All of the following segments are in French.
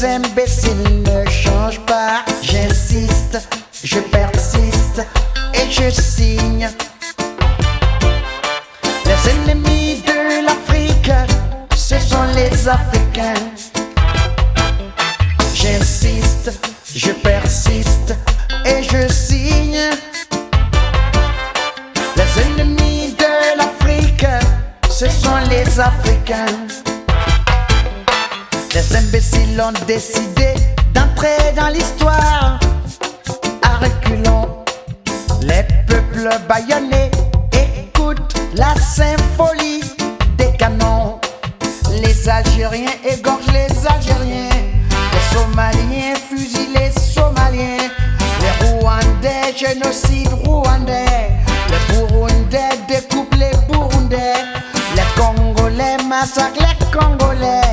les imbéciles ne changent pas. J'insiste, je persiste et je signe. Les ennemis de l'Afrique, ce sont les Africains. J'insiste, je persiste et je signe. Les ennemis de l'Afrique, ce sont les Africains. Les imbéciles ont décidé d'entrer dans l'histoire. À reculons, les peuples baïonnés écoutent la symphonie des canons. Les Algériens égorgent les Algériens. Les Somaliens fusillent les Somaliens. Les Rwandais génocide rwandais. Les Burundais découpent les Burundais. Les Congolais massacrent les Congolais.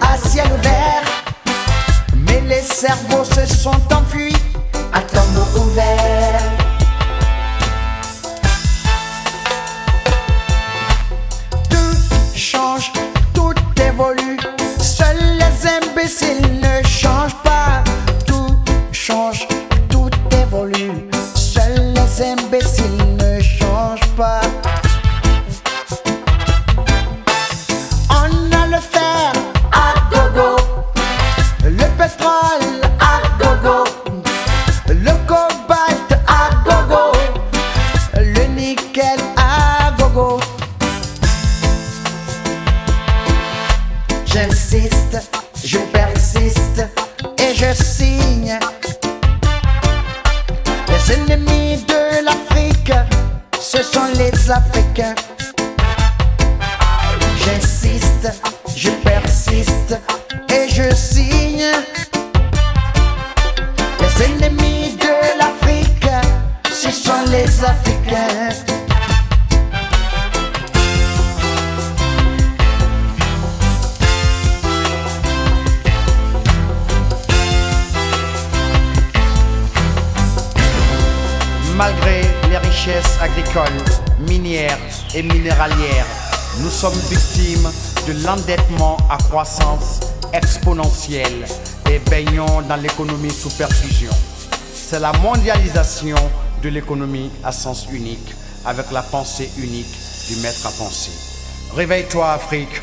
À ciel ouvert. Mais les cerveaux se sont enfuis à tombeau ouvert. Tout change, tout évolue. Seuls les imbéciles ne changent pas. Tout change, tout évolue. Seuls les imbéciles J'insiste, je persiste et je signe. Les ennemis de l'Afrique, ce sont les Africains. J'insiste, je persiste et je signe. Les ennemis de l'Afrique, ce sont les Africains. Richesses agricoles, minières et minéralières, nous sommes victimes de l'endettement à croissance exponentielle et baignons dans l'économie sous perfusion. C'est la mondialisation de l'économie à sens unique, avec la pensée unique du maître à penser. Réveille-toi Afrique,